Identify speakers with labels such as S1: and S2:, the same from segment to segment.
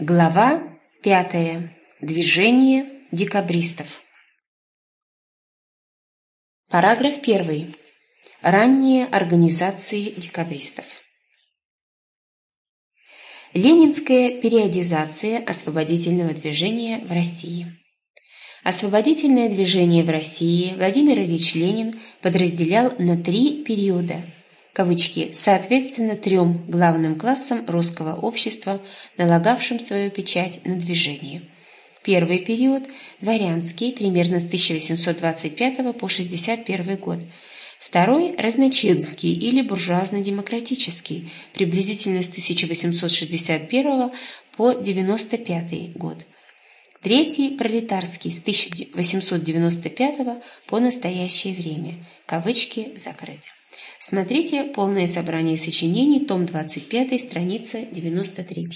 S1: Глава пятая. Движение декабристов. Параграф первый. Ранние организации декабристов. Ленинская периодизация освободительного движения в России. Освободительное движение в России Владимир Ильич Ленин подразделял на три периода – кавычки, соответственно трем главным классам русского общества, налагавшим свою печать на движение. Первый период – дворянский, примерно с 1825 по 61 год. Второй – разночинский или буржуазно-демократический, приблизительно с 1861 по 95 год. Третий – пролетарский с 1895 по настоящее время. Кавычки закрыты. Смотрите полное собрание сочинений, том 25, страница 93.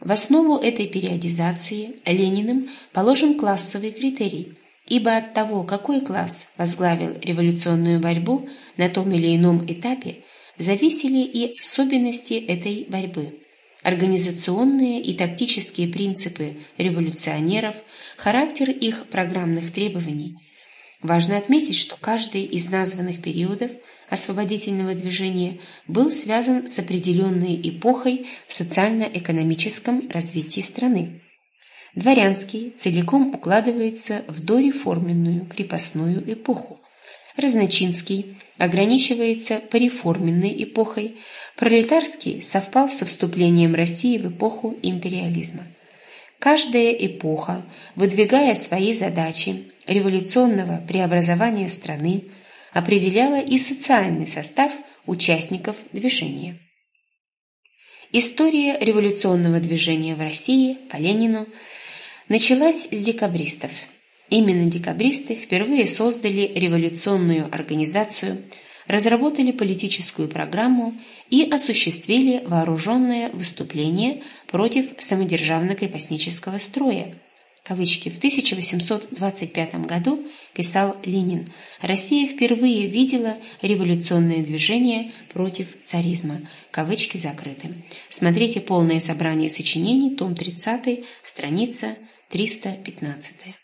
S1: В основу этой периодизации Лениным положен классовый критерий, ибо от того, какой класс возглавил революционную борьбу на том или ином этапе, зависели и особенности этой борьбы, организационные и тактические принципы революционеров, характер их программных требований – Важно отметить, что каждый из названных периодов освободительного движения был связан с определенной эпохой в социально-экономическом развитии страны. Дворянский целиком укладывается в дореформенную крепостную эпоху. Разночинский ограничивается пореформенной эпохой, пролетарский совпал со вступлением России в эпоху империализма. Каждая эпоха, выдвигая свои задачи революционного преобразования страны, определяла и социальный состав участников движения. История революционного движения в России по Ленину началась с декабристов. Именно декабристы впервые создали революционную организацию – разработали политическую программу и осуществили вооруженное выступление против самодержавно-крепостнического строя. Кавычки. В 1825 году, писал Ленин, Россия впервые видела революционное движение против царизма. Кавычки закрыты. Смотрите полное собрание сочинений, том 30, страница 315.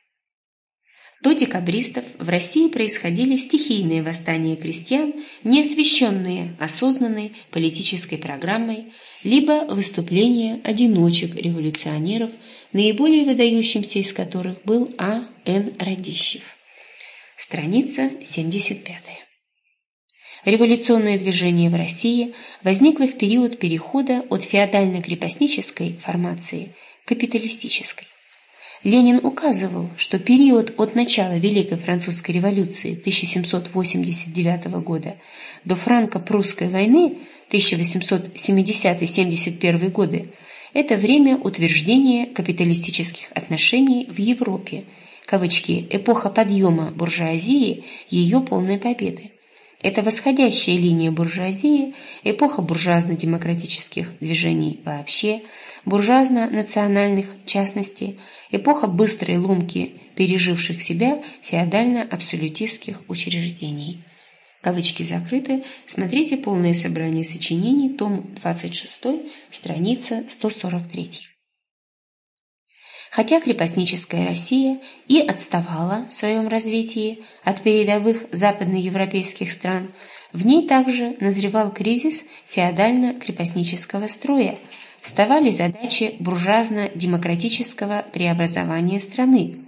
S1: До декабристов в России происходили стихийные восстания крестьян, не освещенные осознанной политической программой, либо выступления одиночек-революционеров, наиболее выдающимся из которых был А. Н. Радищев. Страница 75. Революционное движение в России возникло в период перехода от феодально-крепостнической формации к капиталистической. Ленин указывал, что период от начала Великой Французской революции 1789 года до франко-прусской войны 1870-71 годы – это время утверждения капиталистических отношений в Европе, кавычки, эпоха подъема буржуазии, ее полной победы. Это восходящая линия буржуазии, эпоха буржуазно-демократических движений вообще, буржуазно-национальных в частности, эпоха быстрой ломки переживших себя феодально-абсолютистских учреждений. Кавычки закрыты. Смотрите полное собрание сочинений, том 26, страница 143. Хотя крепостническая Россия и отставала в своем развитии от передовых западноевропейских стран, в ней также назревал кризис феодально-крепостнического строя, вставали задачи буржуазно-демократического преобразования страны,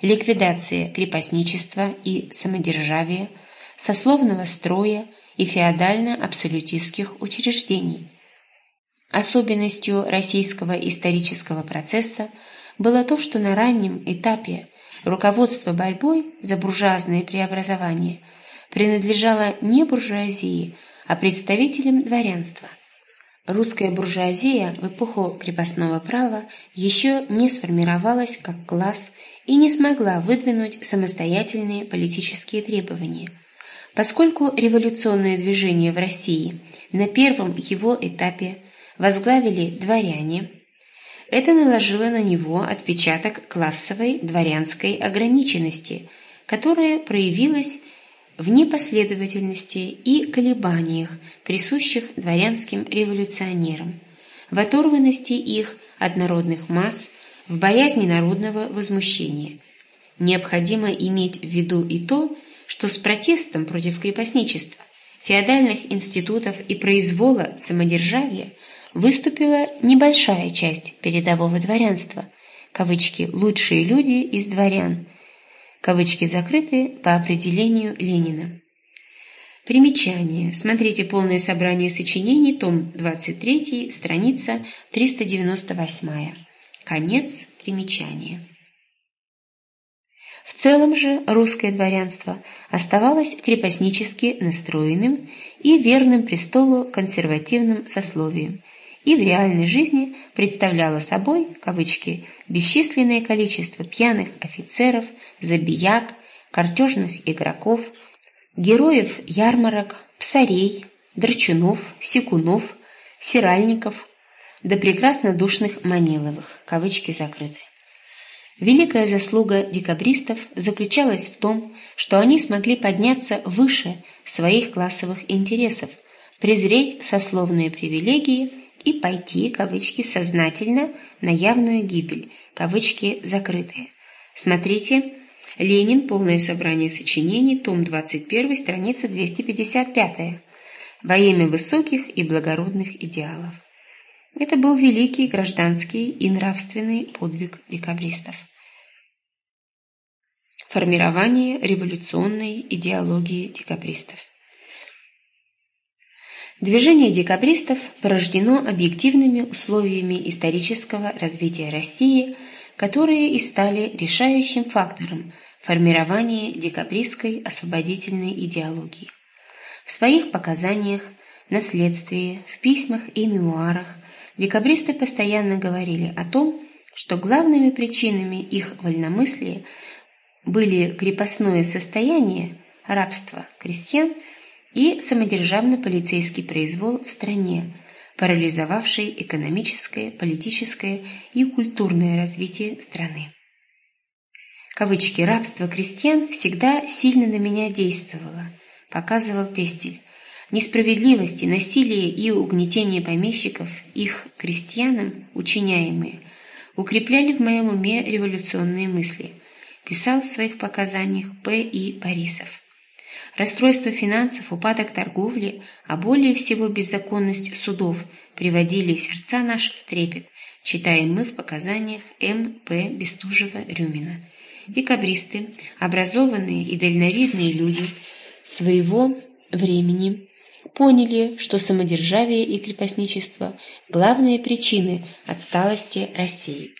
S1: ликвидация крепостничества и самодержавия, сословного строя и феодально-абсолютистских учреждений. Особенностью российского исторического процесса было то, что на раннем этапе руководство борьбой за буржуазное преобразование принадлежало не буржуазии, а представителям дворянства. Русская буржуазия в эпоху крепостного права еще не сформировалась как класс и не смогла выдвинуть самостоятельные политические требования. Поскольку революционное движение в России на первом его этапе возглавили дворяне – это наложило на него отпечаток классовой дворянской ограниченности, которая проявилась в непоследовательности и колебаниях, присущих дворянским революционерам. в оторванности их от народных масс, в боязни народного возмущения. Необходимо иметь в виду и то, что с протестом против крепостничества, феодальных институтов и произвола самодержавия выступила небольшая часть передового дворянства, кавычки «лучшие люди из дворян», кавычки закрыты по определению Ленина. Примечание. Смотрите полное собрание сочинений, том 23, страница 398. Конец примечания. В целом же русское дворянство оставалось крепостнически настроенным и верным престолу консервативным сословием, и в реальной жизни представляло собой, кавычки, бесчисленное количество пьяных офицеров, забияк, картежных игроков, героев ярмарок, псарей, драчунов, секунов, сиральников, до прекрасно душных Маниловых, кавычки закрыты. Великая заслуга декабристов заключалась в том, что они смогли подняться выше своих классовых интересов, презреть сословные привилегии и пойти, кавычки, сознательно на явную гибель, кавычки закрытые. Смотрите, Ленин, полное собрание сочинений, том 21, страница 255, во имя высоких и благородных идеалов. Это был великий гражданский и нравственный подвиг декабристов. Формирование революционной идеологии декабристов. Движение декабристов порождено объективными условиями исторического развития России, которые и стали решающим фактором формирования декабристской освободительной идеологии. В своих показаниях, наследствии, в письмах и мемуарах декабристы постоянно говорили о том, что главными причинами их вольномыслия были крепостное состояние, рабство крестьян и самодержавно-полицейский произвол в стране, парализовавший экономическое, политическое и культурное развитие страны. Кавычки «рабство крестьян всегда сильно на меня действовало», показывал Пестель. Несправедливости, насилие и угнетение помещиков, их крестьянам учиняемые, укрепляли в моем уме революционные мысли, писал в своих показаниях П. И. Борисов. Расстройство финансов, упадок торговли, а более всего беззаконность судов приводили сердца наши в трепет, читаем мы в показаниях М. П. Бестужева-Рюмина. Декабристы, образованные и дальновидные люди своего времени, поняли, что самодержавие и крепостничество – главные причины отсталости России.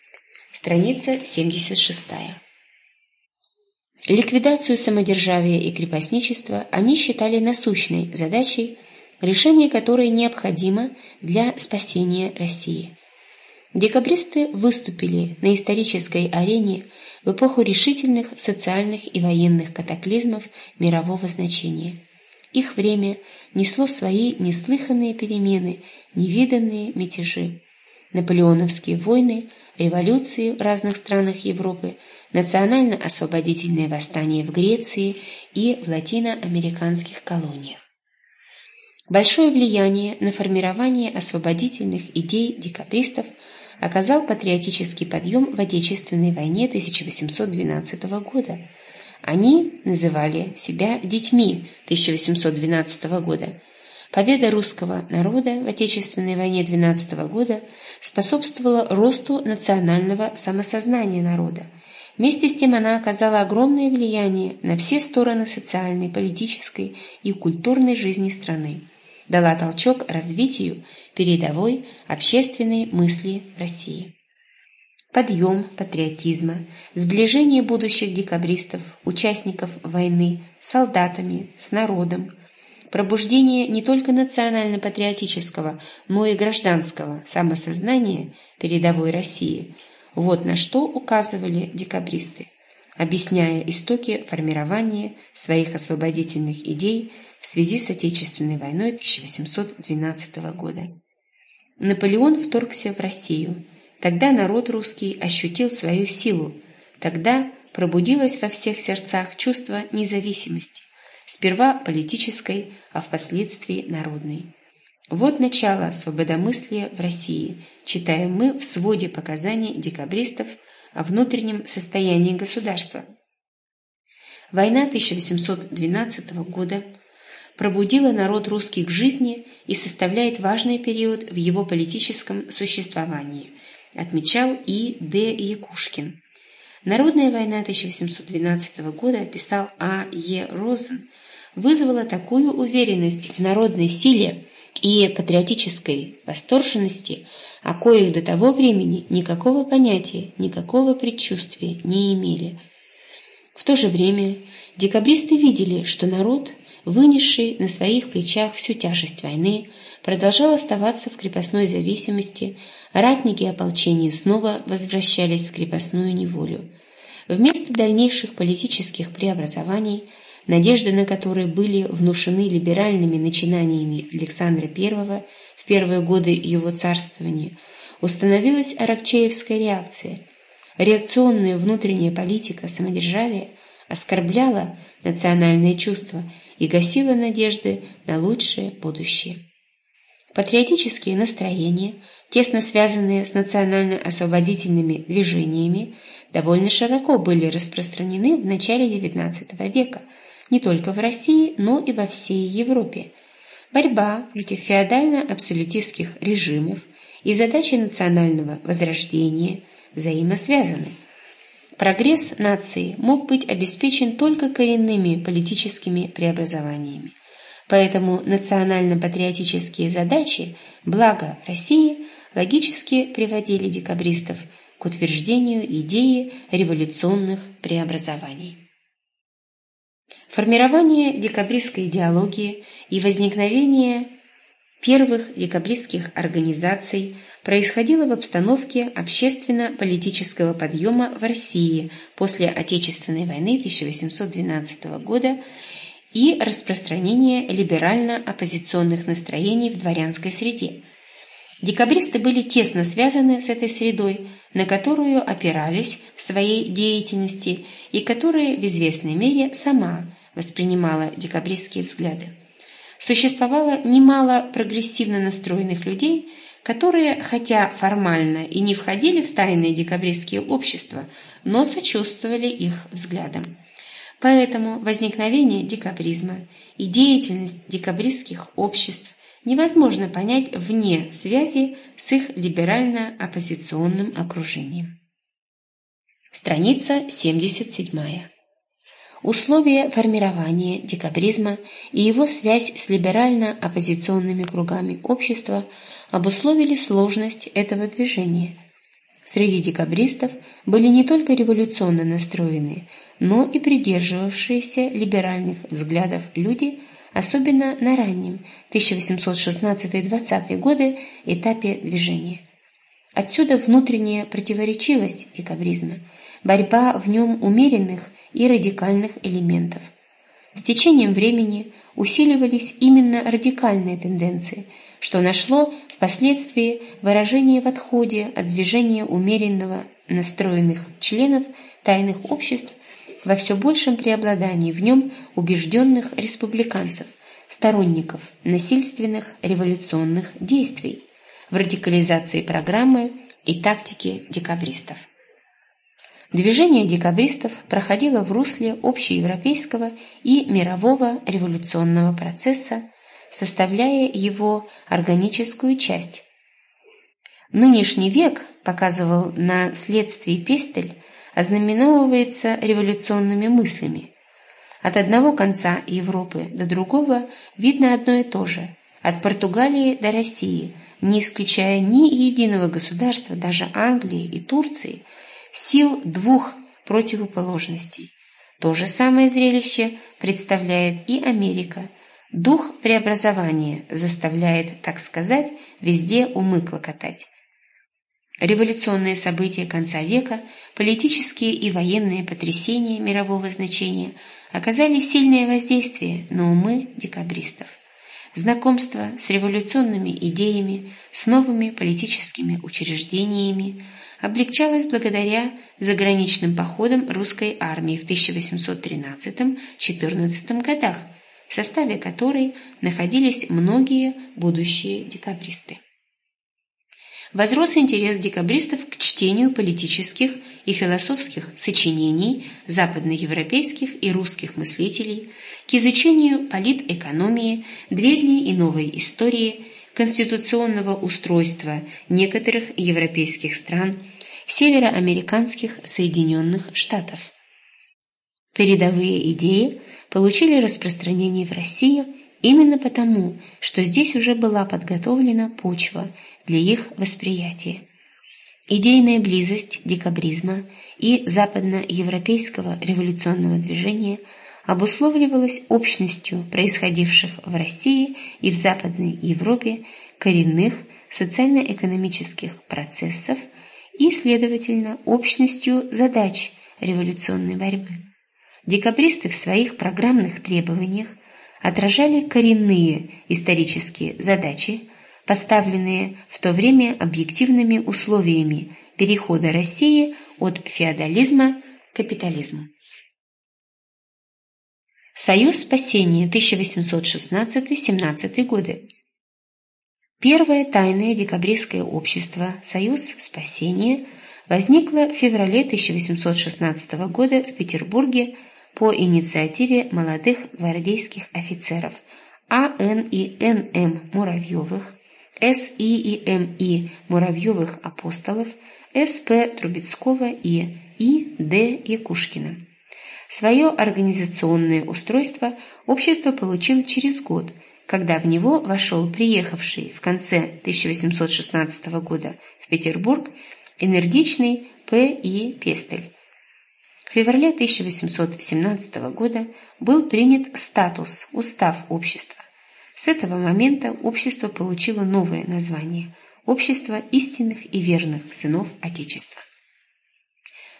S1: Страница 76. Ликвидацию самодержавия и крепостничества они считали насущной задачей, решение которой необходимо для спасения России. Декабристы выступили на исторической арене в эпоху решительных социальных и военных катаклизмов мирового значения. Их время несло свои неслыханные перемены, невиданные мятежи. Наполеоновские войны, революции в разных странах Европы, национально-освободительные восстания в Греции и в латиноамериканских колониях. Большое влияние на формирование освободительных идей декабристов оказал патриотический подъем в Отечественной войне 1812 года. Они называли себя «детьми» 1812 года. Победа русского народа в Отечественной войне 12 года способствовала росту национального самосознания народа. Вместе с тем она оказала огромное влияние на все стороны социальной, политической и культурной жизни страны. Дала толчок развитию передовой общественной мысли России. Подъем патриотизма, сближение будущих декабристов, участников войны, с солдатами, с народом, пробуждение не только национально-патриотического, но и гражданского самосознания передовой России – вот на что указывали декабристы, объясняя истоки формирования своих освободительных идей в связи с Отечественной войной 1812 года. Наполеон вторгся в Россию. Тогда народ русский ощутил свою силу. Тогда пробудилось во всех сердцах чувство независимости, сперва политической, а впоследствии народной. Вот начало свободомыслия в России, читаем мы в своде показаний декабристов о внутреннем состоянии государства. Война 1812 года пробудила народ русский к жизни и составляет важный период в его политическом существовании, отмечал И. Д. Якушкин. Народная война 1812 года, писал А. Е. Розен, вызвала такую уверенность в народной силе и патриотической восторженности, о коих до того времени никакого понятия, никакого предчувствия не имели. В то же время декабристы видели, что народ, вынесший на своих плечах всю тяжесть войны, продолжал оставаться в крепостной зависимости, ратники ополчения снова возвращались в крепостную неволю. Вместо дальнейших политических преобразований, надежды на которые были внушены либеральными начинаниями Александра I первые годы его царствования, установилась аракчеевская реакция. Реакционная внутренняя политика самодержавия оскорбляла национальные чувства и гасила надежды на лучшее будущее. Патриотические настроения, тесно связанные с национально-освободительными движениями, довольно широко были распространены в начале XIX века, не только в России, но и во всей Европе. Борьба против феодально-абсолютистских режимов и задачи национального возрождения взаимосвязаны. Прогресс нации мог быть обеспечен только коренными политическими преобразованиями. Поэтому национально-патриотические задачи, благо России, логически приводили декабристов к утверждению идеи революционных преобразований. Формирование декабристской идеологии и возникновение первых декабристских организаций происходило в обстановке общественно-политического подъема в России после Отечественной войны 1812 года и распространения либерально-оппозиционных настроений в дворянской среде. Декабристы были тесно связаны с этой средой, на которую опирались в своей деятельности и которая в известной мере сама воспринимала декабристские взгляды. Существовало немало прогрессивно настроенных людей, которые, хотя формально и не входили в тайные декабристские общества, но сочувствовали их взглядам. Поэтому возникновение декабризма и деятельность декабристских обществ невозможно понять вне связи с их либерально-оппозиционным окружением. Страница 77. Условия формирования декабризма и его связь с либерально-оппозиционными кругами общества обусловили сложность этого движения. Среди декабристов были не только революционно настроенные, но и придерживавшиеся либеральных взглядов люди, особенно на раннем 1816-20 годы этапе движения. Отсюда внутренняя противоречивость декабризма, борьба в нем умеренных и радикальных элементов. С течением времени усиливались именно радикальные тенденции, что нашло впоследствии выражение в отходе от движения умеренного настроенных членов тайных обществ во все большем преобладании в нем убежденных республиканцев, сторонников насильственных революционных действий, в радикализации программы и тактики декабристов. Движение декабристов проходило в русле общеевропейского и мирового революционного процесса, составляя его органическую часть. Нынешний век, показывал на следствии Пестель, ознаменовывается революционными мыслями. От одного конца Европы до другого видно одно и то же, от Португалии до России, не исключая ни единого государства, даже Англии и Турции – сил двух противоположностей. То же самое зрелище представляет и Америка. Дух преобразования заставляет, так сказать, везде умы клокотать. Революционные события конца века, политические и военные потрясения мирового значения оказали сильное воздействие на умы декабристов. Знакомство с революционными идеями, с новыми политическими учреждениями – облегчалась благодаря заграничным походам русской армии в 1813-14 годах, в составе которой находились многие будущие декабристы. Возрос интерес декабристов к чтению политических и философских сочинений западноевропейских и русских мыслителей, к изучению политэкономии, древней и новой истории, конституционного устройства некоторых европейских стран, североамериканских Соединенных Штатов. Передовые идеи получили распространение в России именно потому, что здесь уже была подготовлена почва для их восприятия. Идейная близость декабризма и западноевропейского революционного движения обусловливалась общностью происходивших в России и в Западной Европе коренных социально-экономических процессов и, следовательно, общностью задач революционной борьбы. Декабристы в своих программных требованиях отражали коренные исторические задачи, поставленные в то время объективными условиями перехода России от феодализма к капитализму. Союз спасения 1816-17 годы. Первое тайное декабристское общество «Союз спасения» возникло в феврале 1816 года в Петербурге по инициативе молодых гвардейских офицеров А.Н. и Н.М. Муравьевых, С.И. и М.И. Муравьевых апостолов, С.П. Трубецкого и И.Д. Якушкина. Свое организационное устройство общество получило через год, когда в него вошел приехавший в конце 1816 года в Петербург энергичный П. И. Пестель, в феврале 1817 года был принят статус, устав общества. С этого момента общество получило новое название – Общество истинных и верных сынов Отечества.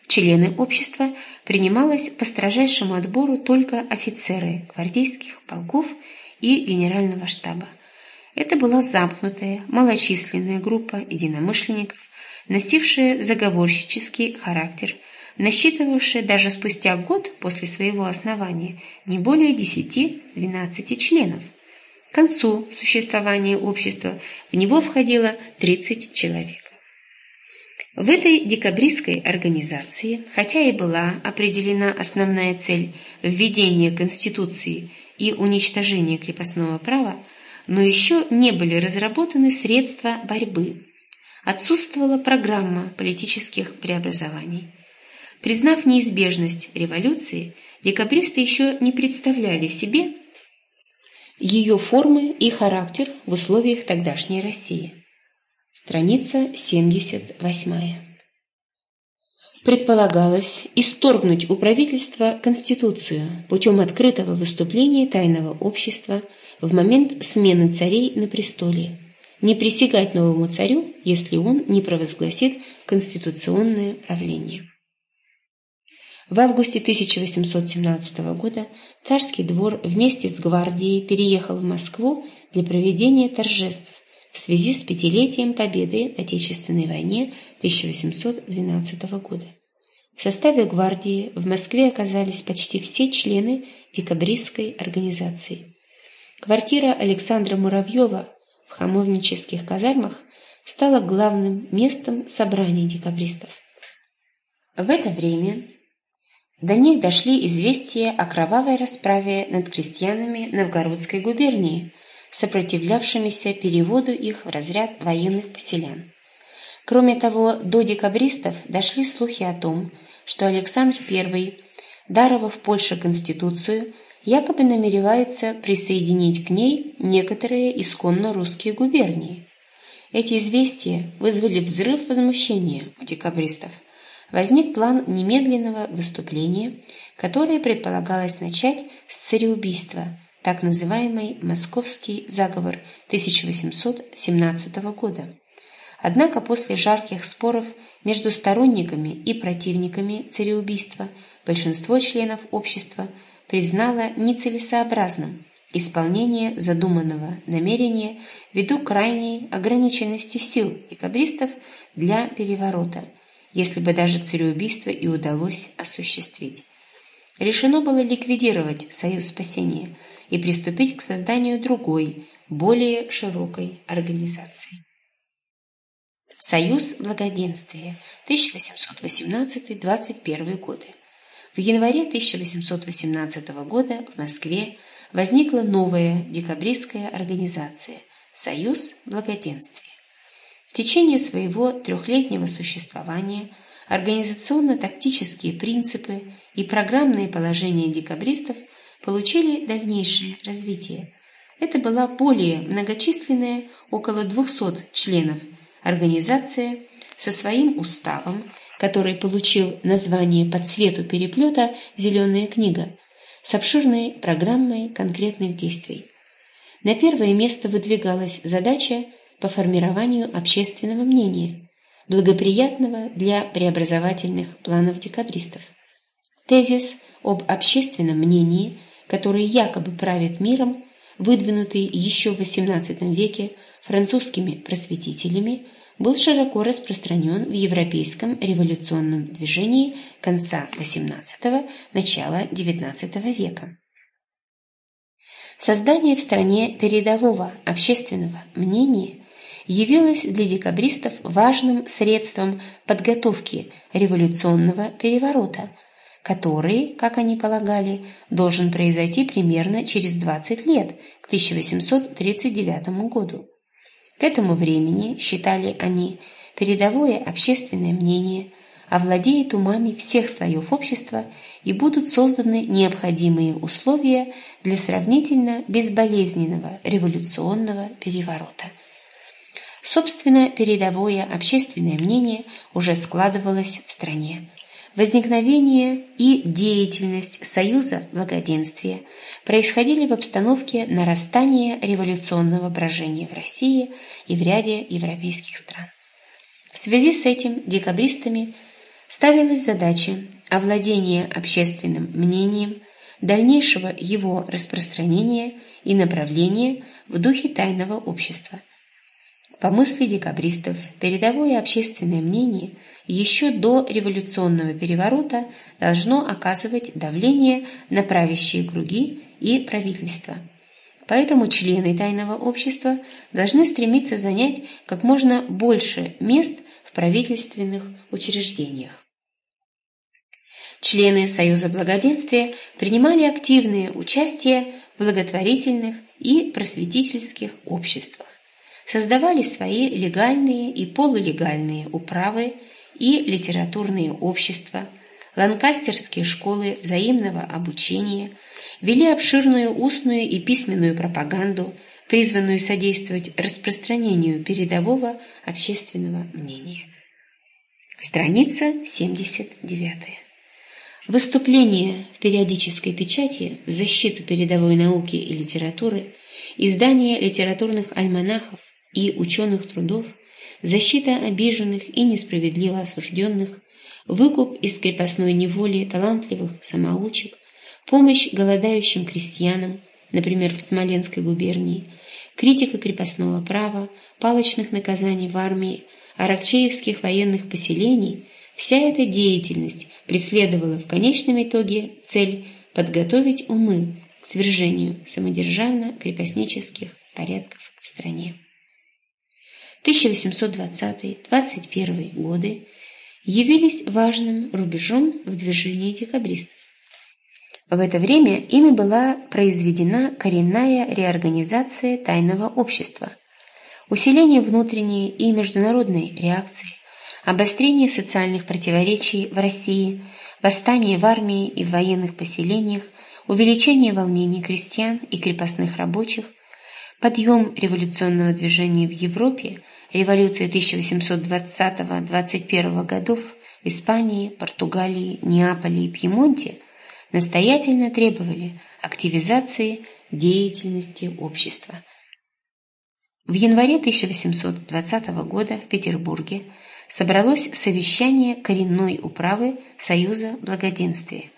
S1: Члены общества принималось по строжайшему отбору только офицеры гвардейских полков и генерального штаба. Это была замкнутая, малочисленная группа единомышленников, носившая заговорщический характер – насчитывавшее даже спустя год после своего основания не более 10-12 членов. К концу существования общества в него входило 30 человек. В этой декабристской организации, хотя и была определена основная цель введения Конституции и уничтожения крепостного права, но еще не были разработаны средства борьбы. Отсутствовала программа политических преобразований. Признав неизбежность революции, декабристы еще не представляли себе ее формы и характер в условиях тогдашней России. Страница 78. Предполагалось исторгнуть у правительства Конституцию путем открытого выступления тайного общества в момент смены царей на престоле, не присягать новому царю, если он не провозгласит конституционное правление. В августе 1817 года царский двор вместе с гвардией переехал в Москву для проведения торжеств в связи с пятилетием победы в Отечественной войне 1812 года. В составе гвардии в Москве оказались почти все члены декабристской организации. Квартира Александра Муравьева в хамовнических казармах стала главным местом собраний декабристов. В это время до них дошли известия о кровавой расправе над крестьянами Новгородской губернии, сопротивлявшимися переводу их в разряд военных поселян. Кроме того, до декабристов дошли слухи о том, что Александр I, даровав Польше Конституцию, якобы намеревается присоединить к ней некоторые исконно русские губернии. Эти известия вызвали взрыв возмущения у декабристов возник план немедленного выступления, которое предполагалось начать с цареубийства, так называемый «Московский заговор» 1817 года. Однако после жарких споров между сторонниками и противниками цареубийства большинство членов общества признало нецелесообразным исполнение задуманного намерения ввиду крайней ограниченности сил декабристов для переворота – если бы даже цареубийство и удалось осуществить. Решено было ликвидировать Союз спасения и приступить к созданию другой, более широкой организации. Союз благоденствия 1818-21 годы. В январе 1818 года в Москве возникла новая декабристская организация «Союз благоденствия». В течение своего трехлетнего существования организационно-тактические принципы и программные положения декабристов получили дальнейшее развитие. Это была более многочисленная, около 200 членов – организация со своим уставом, который получил название по цвету переплета «Зеленая книга», с обширной программой конкретных действий. На первое место выдвигалась задача по формированию общественного мнения, благоприятного для преобразовательных планов декабристов. Тезис об общественном мнении, который якобы правит миром, выдвинутый еще в XVIII веке французскими просветителями, был широко распространен в европейском революционном движении конца XVIII – начала XIX века. Создание в стране передового общественного мнения явилось для декабристов важным средством подготовки революционного переворота, который, как они полагали, должен произойти примерно через 20 лет, к 1839 году. К этому времени, считали они, передовое общественное мнение овладеет умами всех слоев общества и будут созданы необходимые условия для сравнительно безболезненного революционного переворота. Собственно, передовое общественное мнение уже складывалось в стране возникновение и деятельность Союза благоденствия происходили в обстановке нарастания революционного брожения в России и в ряде европейских стран. В связи с этим декабристами ставилась задача овладения общественным мнением, дальнейшего его распространения и направления в духе тайного общества. По мысли декабристов, передовое общественное мнение – еще до революционного переворота должно оказывать давление на правящие круги и правительство. Поэтому члены тайного общества должны стремиться занять как можно больше мест в правительственных учреждениях. Члены Союза благоденствия принимали активное участие в благотворительных и просветительских обществах, создавали свои легальные и полулегальные управы и литературные общества, ланкастерские школы взаимного обучения вели обширную устную и письменную пропаганду, призванную содействовать распространению передового общественного мнения. Страница 79. Выступления в периодической печати в защиту передовой науки и литературы, издание литературных альманахов и ученых трудов – защита обиженных и несправедливо осужденных, выкуп из крепостной неволи талантливых самоучек, помощь голодающим крестьянам, например, в Смоленской губернии, критика крепостного права, палочных наказаний в армии, аракчеевских военных поселений – вся эта деятельность преследовала в конечном итоге цель подготовить умы к свержению самодержавно-крепостнических порядков в стране. 1820-21 годы явились важным рубежом в движении декабристов. В это время ими была произведена коренная реорганизация тайного общества, усиление внутренней и международной реакции, обострение социальных противоречий в России, восстание в армии и в военных поселениях, увеличение волнений крестьян и крепостных рабочих, подъем революционного движения в Европе – революции 1820-21 годов в Испании, Португалии, Неаполе и Пьемонте настоятельно требовали активизации деятельности общества. В январе 1820 года в Петербурге собралось совещание коренной управы Союза Благоденствия,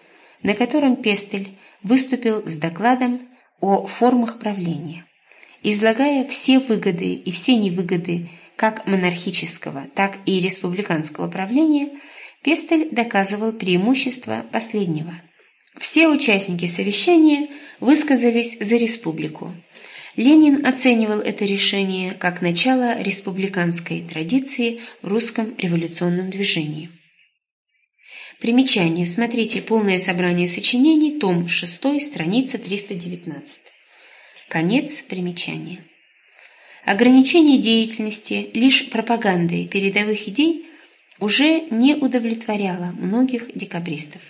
S1: на котором Пестель выступил с докладом о формах правления. Излагая все выгоды и все невыгоды как монархического, так и республиканского правления, Пестель доказывал преимущество последнего. Все участники совещания высказались за республику. Ленин оценивал это решение как начало республиканской традиции в русском революционном движении. Примечание. Смотрите полное собрание сочинений, том 6, страница 319. Конец примечания. Ограничение деятельности лишь пропагандой передовых идей уже не удовлетворяло многих декабристов.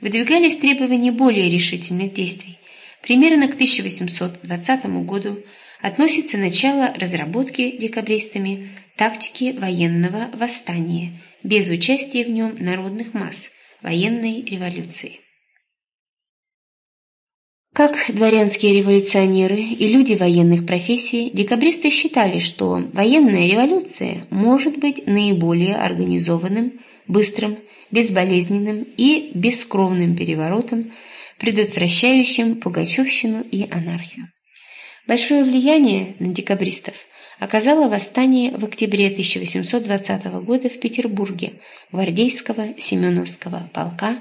S1: Выдвигались требования более решительных действий. Примерно к 1820 году относится начало разработки декабристами тактики военного восстания без участия в нем народных масс, военной революции. Как дворянские революционеры и люди военных профессий, декабристы считали, что военная революция может быть наиболее организованным, быстрым, безболезненным и бескровным переворотом, предотвращающим пугачевщину и анархию. Большое влияние на декабристов оказало восстание в октябре 1820 года в Петербурге гвардейского Семеновского полка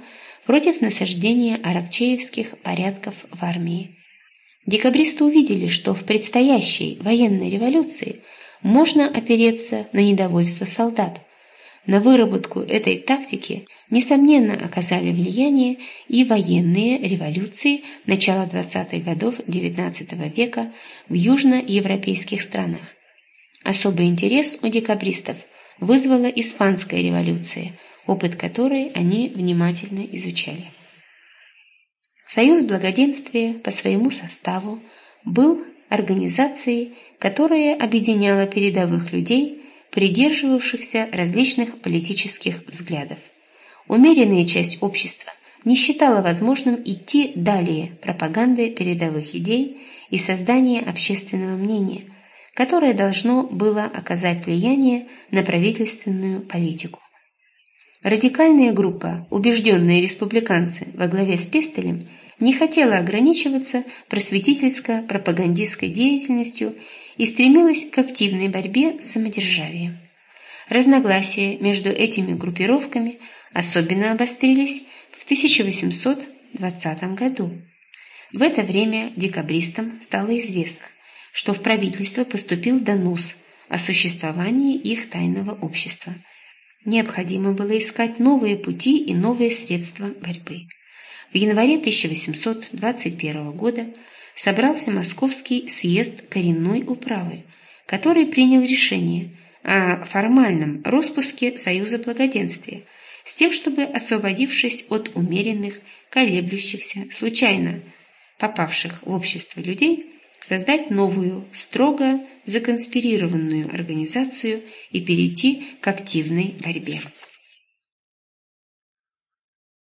S1: против насаждения аракчеевских порядков в армии. Декабристы увидели, что в предстоящей военной революции можно опереться на недовольство солдат. На выработку этой тактики, несомненно, оказали влияние и военные революции начала 20-х годов XIX века в южноевропейских странах. Особый интерес у декабристов вызвала Испанская революция – опыт которой они внимательно изучали. Союз благоденствия по своему составу был организацией, которая объединяла передовых людей, придерживавшихся различных политических взглядов. Умеренная часть общества не считала возможным идти далее пропаганды передовых идей и создания общественного мнения, которое должно было оказать влияние на правительственную политику. Радикальная группа, убежденные республиканцы во главе с Пестелем, не хотела ограничиваться просветительско-пропагандистской деятельностью и стремилась к активной борьбе с самодержавием. Разногласия между этими группировками особенно обострились в 1820 году. В это время декабристам стало известно, что в правительство поступил донос о существовании их тайного общества – Необходимо было искать новые пути и новые средства борьбы. В январе 1821 года собрался Московский съезд коренной управы, который принял решение о формальном распуске Союза благоденствия с тем, чтобы, освободившись от умеренных, колеблющихся, случайно попавших в общество людей, создать новую, строго законспирированную организацию и перейти к активной борьбе.